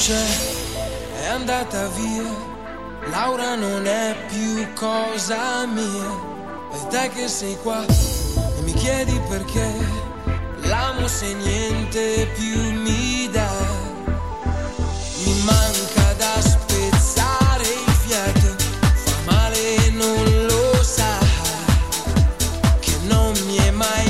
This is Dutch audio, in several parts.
c'è, è andata via. Laura non è più cosa mia. E te che sei qua e mi chiedi perché. L'amo se niente più mi dà. Mi manca da spezzare il fiato. Fa male e non lo sa. Che non mi è mai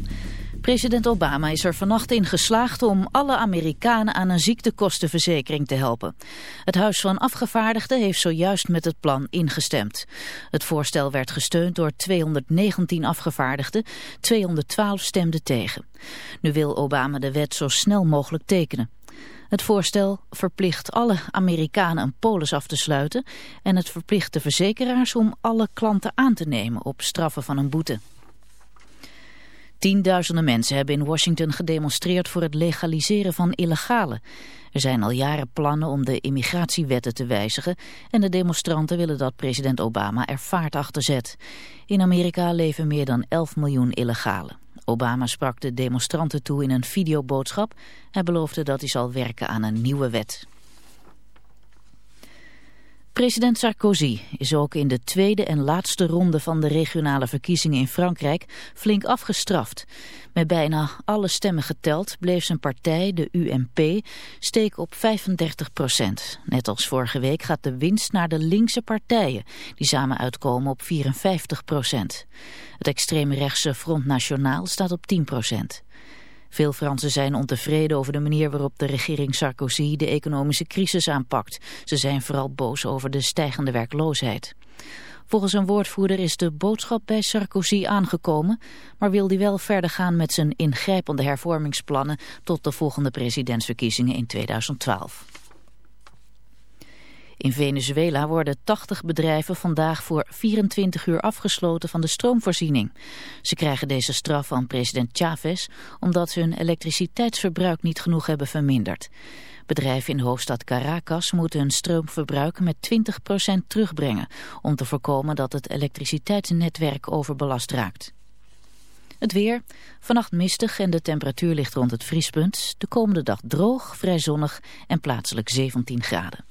President Obama is er vannacht in geslaagd om alle Amerikanen aan een ziektekostenverzekering te helpen. Het Huis van Afgevaardigden heeft zojuist met het plan ingestemd. Het voorstel werd gesteund door 219 afgevaardigden, 212 stemden tegen. Nu wil Obama de wet zo snel mogelijk tekenen. Het voorstel verplicht alle Amerikanen een polis af te sluiten en het verplicht de verzekeraars om alle klanten aan te nemen op straffen van een boete. Tienduizenden mensen hebben in Washington gedemonstreerd voor het legaliseren van illegale. Er zijn al jaren plannen om de immigratiewetten te wijzigen en de demonstranten willen dat president Obama er vaart achter zet. In Amerika leven meer dan 11 miljoen illegalen. Obama sprak de demonstranten toe in een videoboodschap. Hij beloofde dat hij zal werken aan een nieuwe wet. President Sarkozy is ook in de tweede en laatste ronde van de regionale verkiezingen in Frankrijk flink afgestraft. Met bijna alle stemmen geteld bleef zijn partij, de UMP, steken op 35 procent. Net als vorige week gaat de winst naar de linkse partijen, die samen uitkomen op 54 procent. Het extreemrechtse Front National staat op 10 procent. Veel Fransen zijn ontevreden over de manier waarop de regering Sarkozy de economische crisis aanpakt. Ze zijn vooral boos over de stijgende werkloosheid. Volgens een woordvoerder is de boodschap bij Sarkozy aangekomen, maar wil hij wel verder gaan met zijn ingrijpende hervormingsplannen tot de volgende presidentsverkiezingen in 2012. In Venezuela worden 80 bedrijven vandaag voor 24 uur afgesloten van de stroomvoorziening. Ze krijgen deze straf van president Chavez omdat ze hun elektriciteitsverbruik niet genoeg hebben verminderd. Bedrijven in hoofdstad Caracas moeten hun stroomverbruik met 20% terugbrengen om te voorkomen dat het elektriciteitsnetwerk overbelast raakt. Het weer, vannacht mistig en de temperatuur ligt rond het vriespunt. De komende dag droog, vrij zonnig en plaatselijk 17 graden.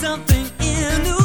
something in the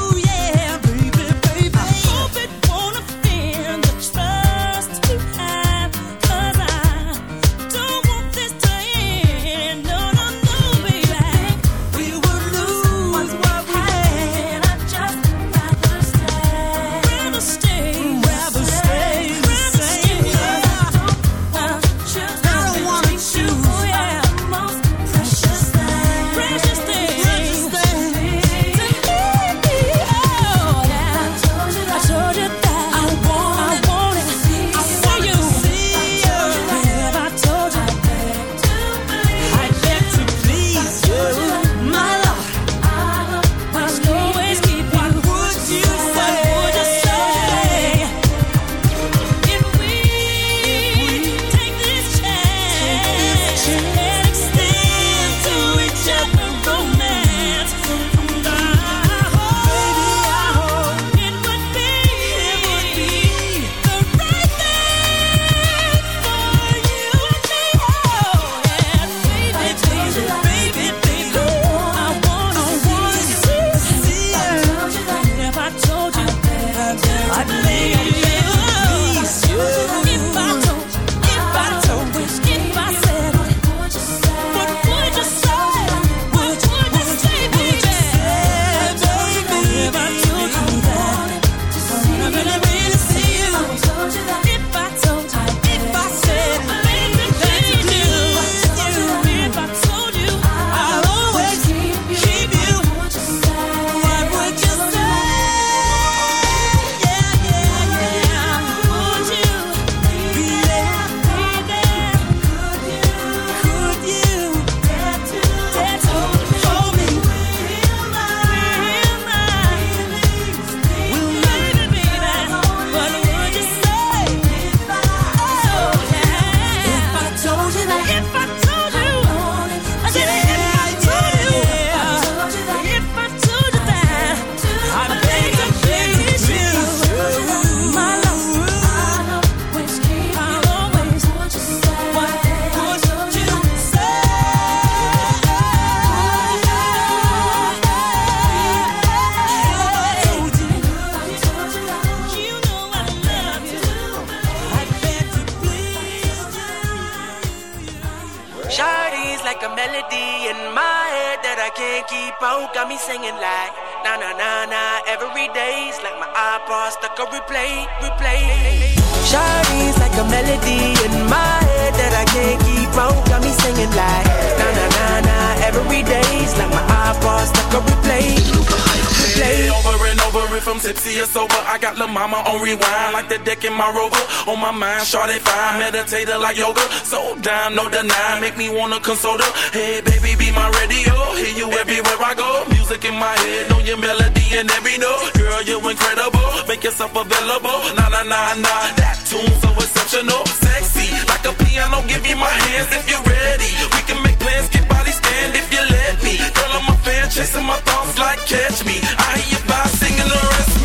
the deck in my rover. On my mind, shorty fine, meditator like yoga. So down, no deny, make me wanna console her. Hey, baby, be my radio. Hear you everywhere I go. Music in my head, know your melody and every note. Girl, you incredible. Make yourself available. Nah, nah, nah, nah. That tune so exceptional. Sexy, like a piano. Give me my hands if you're ready. We can make plans, get body stand if you let me. Girl, I'm a fan, chasing my thoughts like catch me. I hear you by singing the rest.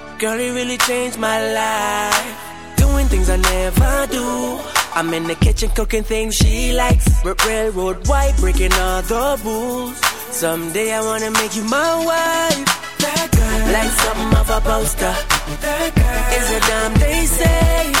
Girl, it really changed my life. Doing things I never do. I'm in the kitchen cooking things she likes. Railroad white, breaking all the rules. Someday I wanna make you my wife. That girl, like something off a poster. That girl is a damn they say.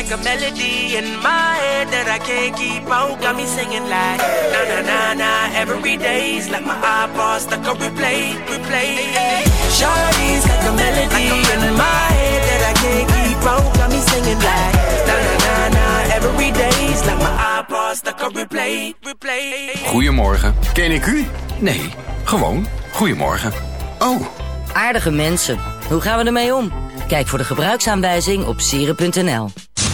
like a melody in my head that I can't keep out. Got me singing like na na na na every day's like my iPod stuck on replay, replay. Shawty's like a melody in my head that I can't keep out. Got me singing like na na na na every day's like my iPod stuck on replay, replay. Goedemorgen. Ken ik u? Nee, gewoon goedemorgen. Oh, Aardige mensen. Hoe gaan we ermee om? Kijk voor de gebruiksaanwijzing op sieren.nl.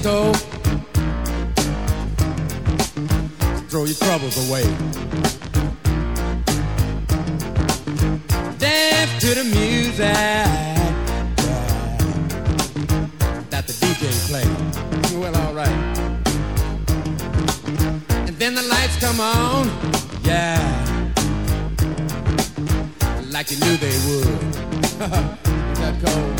stove. Throw your troubles away. Dance to the music that the DJ plays. Well, alright. And then the lights come on. Yeah. Like you knew they would. that cold.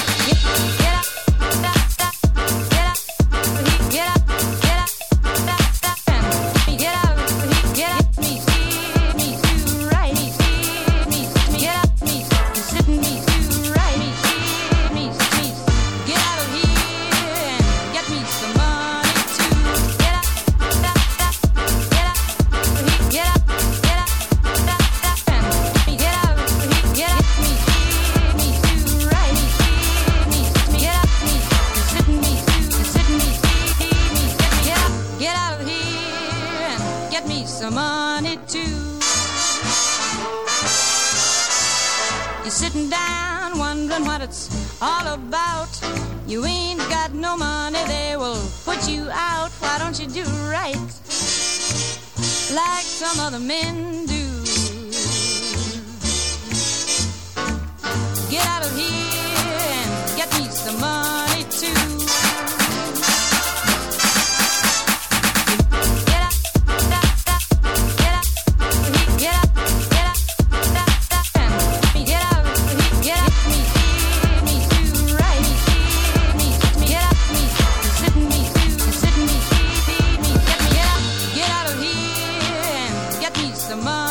the money.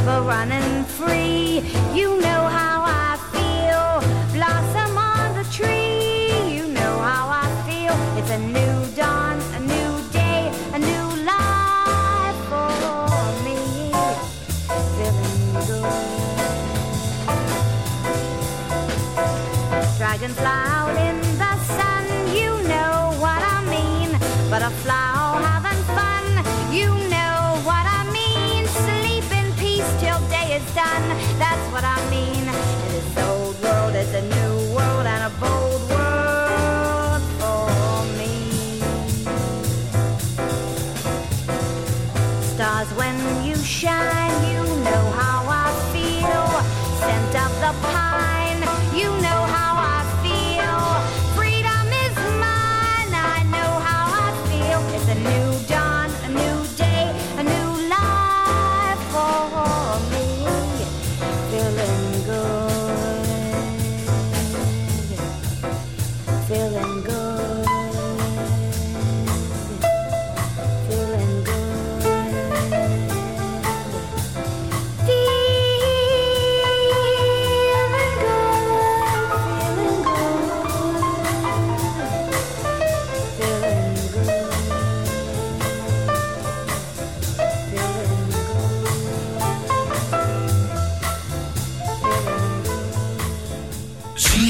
river running.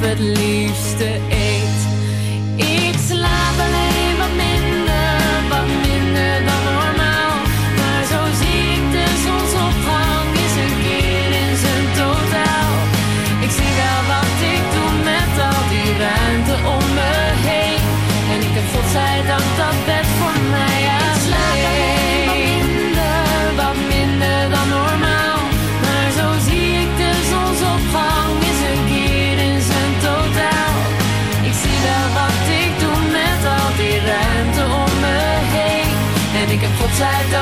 het liefste I don't